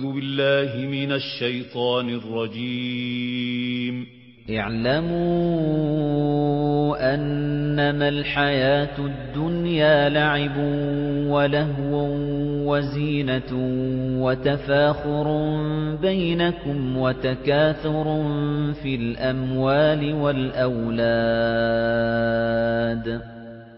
أعوذ بالله من الشيطان الرجيم. اعلموا أنما الحياة الدنيا لعب ولهو وزينة وتفاخر بينكم وتكاثر في الأموال والأولاد.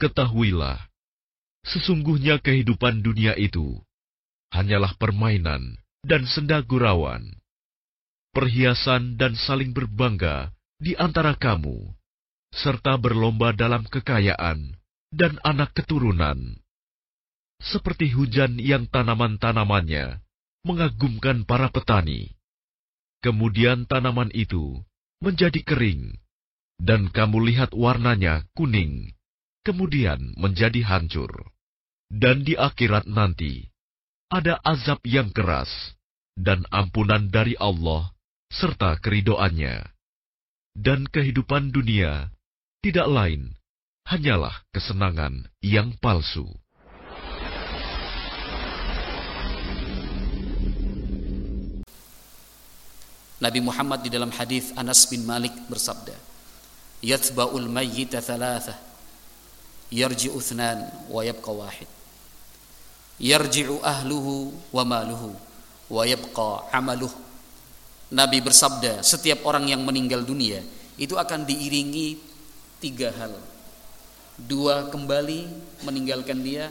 Ketahuilah, sesungguhnya kehidupan dunia itu hanyalah permainan dan senda gurauan, perhiasan dan saling berbangga di antara kamu, serta berlomba dalam kekayaan dan anak keturunan. Seperti hujan yang tanaman-tanamannya mengagumkan para petani. Kemudian tanaman itu menjadi kering, dan kamu lihat warnanya kuning, kemudian menjadi hancur. Dan di akhirat nanti, ada azab yang keras, dan ampunan dari Allah, serta keridoannya. Dan kehidupan dunia tidak lain, hanyalah kesenangan yang palsu. Nabi Muhammad di dalam hadis Anas bin Malik bersabda, "Yathba'ul mayyita thalatha, yarji'u wa yabqa wahid. Yarji'u ahluhu wa maluhu wa yabqa amaluh." Nabi bersabda, setiap orang yang meninggal dunia itu akan diiringi tiga hal. Dua kembali meninggalkan dia,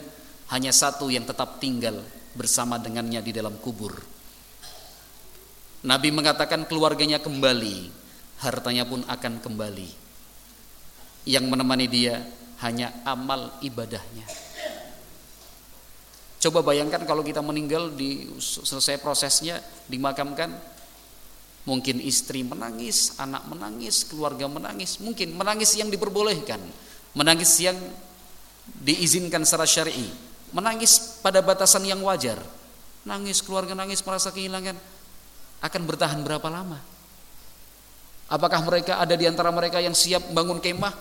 hanya satu yang tetap tinggal bersama dengannya di dalam kubur Nabi mengatakan keluarganya kembali, hartanya pun akan kembali. Yang menemani dia hanya amal ibadahnya. Coba bayangkan kalau kita meninggal di selesai prosesnya dimakamkan, mungkin istri menangis, anak menangis, keluarga menangis, mungkin menangis yang diperbolehkan, menangis yang diizinkan secara syar'i, menangis pada batasan yang wajar. Nangis keluarga nangis merasa kehilangan akan bertahan berapa lama? Apakah mereka ada di antara mereka yang siap bangun kemah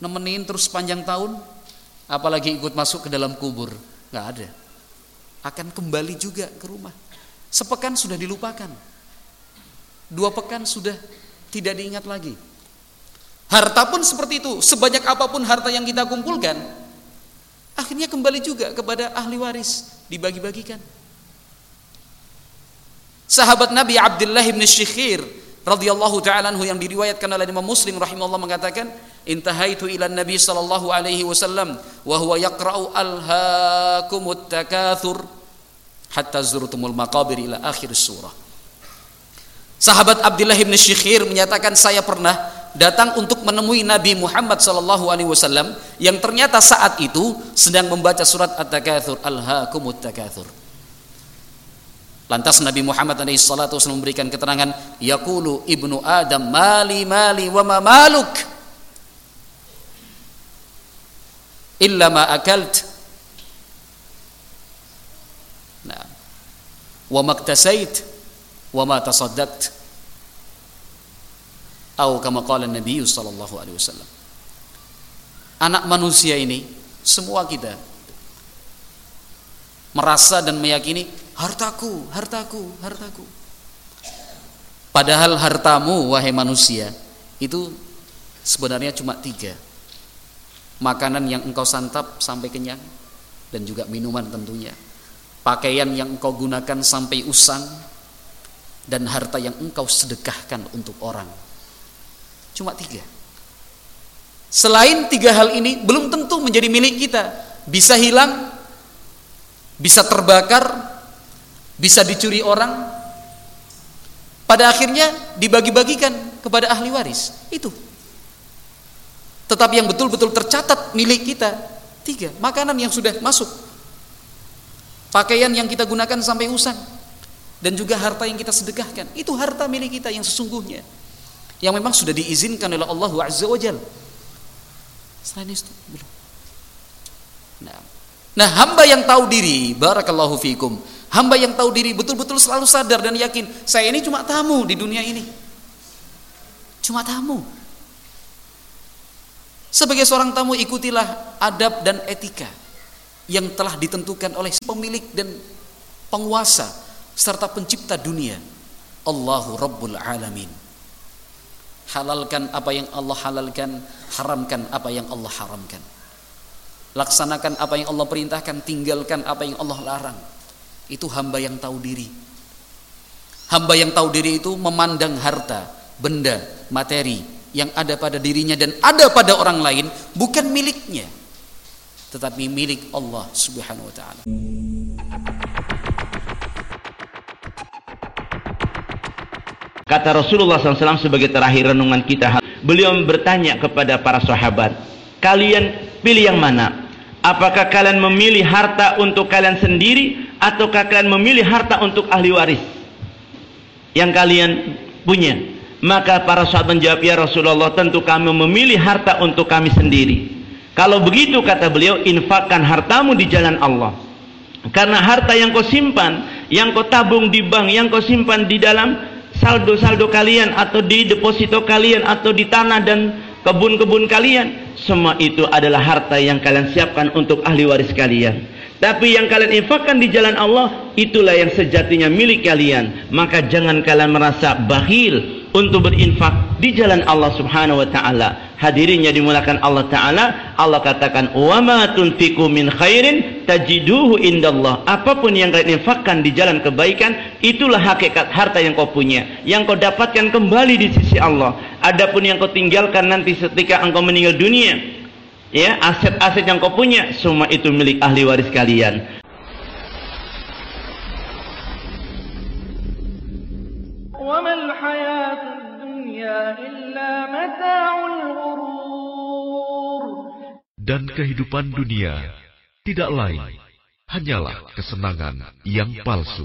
nemenin terus panjang tahun? Apalagi ikut masuk ke dalam kubur? Gak ada. Akan kembali juga ke rumah. Sepekan sudah dilupakan. Dua pekan sudah tidak diingat lagi. Harta pun seperti itu. Sebanyak apa pun harta yang kita kumpulkan, akhirnya kembali juga kepada ahli waris, dibagi-bagikan. Sahabat Nabi Abdullah bin Syikhir radhiyallahu taala anhu yang diriwayatkan oleh Imam Muslim rahimahullah mengatakan intahaitu ila Nabi sallallahu alaihi wasallam wa huwa yaqra'u alhaakumut takatsur hatta zurtumul maqabir ila akhir surah. Sahabat Abdullah bin Syikhir menyatakan saya pernah datang untuk menemui Nabi Muhammad sallallahu alaihi wasallam yang ternyata saat itu sedang membaca surat At-Takatsur alhaakumut takatsur. Lantas Nabi Muhammad SAW memberikan keterangan, Yaqulu ibnu Adam mali mali wa ma maluk? Illa ma akalt. Nah. wa maktasait wa ma tasaddaqt. Atau kama qala Nabi sallallahu alaihi wasallam. Anak manusia ini semua kita merasa dan meyakini hartaku, hartaku, hartaku. Padahal hartamu, wahai manusia, itu sebenarnya cuma tiga. Makanan yang engkau santap sampai kenyang, dan juga minuman tentunya. Pakaian yang engkau gunakan sampai usang, dan harta yang engkau sedekahkan untuk orang. Cuma tiga. Selain tiga hal ini, belum tentu menjadi milik kita. Bisa hilang, bisa terbakar, bisa dicuri orang pada akhirnya dibagi-bagikan kepada ahli waris itu tetapi yang betul-betul tercatat milik kita tiga makanan yang sudah masuk pakaian yang kita gunakan sampai usang, dan juga harta yang kita sedekahkan. Itu harta milik kita yang sesungguhnya. Yang memang sudah diizinkan oleh Allah Azza wa Jal. Selain itu belum. Nah, nah hamba yang tahu diri, barakallahu fikum. Hamba yang tahu diri betul-betul selalu sadar dan yakin, saya ini cuma tamu di dunia ini. Cuma tamu. Sebagai seorang tamu ikutilah adab dan etika yang telah ditentukan oleh pemilik dan penguasa serta pencipta dunia Allahu Rabbul Alamin halalkan apa yang Allah halalkan haramkan apa yang Allah haramkan laksanakan apa yang Allah perintahkan tinggalkan apa yang Allah larang itu hamba yang tahu diri hamba yang tahu diri itu memandang harta benda materi yang ada pada dirinya dan ada pada orang lain bukan miliknya tetapi milik Allah Subhanahu wa taala. Kata Rasulullah SAW sebagai terakhir renungan kita, beliau bertanya kepada para sahabat, kalian pilih yang mana? Apakah kalian memilih harta untuk kalian sendiri ataukah kalian memilih harta untuk ahli waris yang kalian punya? Maka para sahabat menjawab, ya Rasulullah, tentu kami memilih harta untuk kami sendiri. Kalau begitu kata beliau, infakkan hartamu di jalan Allah. Karena harta yang kau simpan, yang kau tabung di bank, yang kau simpan di dalam saldo-saldo kalian atau di deposito kalian atau di tanah dan kebun-kebun kalian, semua itu adalah harta yang kalian siapkan untuk ahli waris kalian. Tapi yang kalian infakkan di jalan Allah, itulah yang sejatinya milik kalian. Maka jangan kalian merasa bakhil untuk berinfak di jalan Allah Subhanahu wa taala. Hadirin yang dimulakan Allah taala, Allah katakan, "Wa ma tunfiqu min khairin tajiduhu indallah." Apapun yang kalian infakkan di jalan kebaikan, itulah hakikat harta yang kau punya, yang kau dapatkan kembali di sisi Allah. Adapun yang kau tinggalkan nanti ketika engkau meninggal dunia, ya, aset-aset yang kau punya semua itu milik ahli waris kalian. وما الحياة الدنيا إلا متاع الغرور dan kehidupan dunia tidak lain hanyalah kesenangan yang palsu.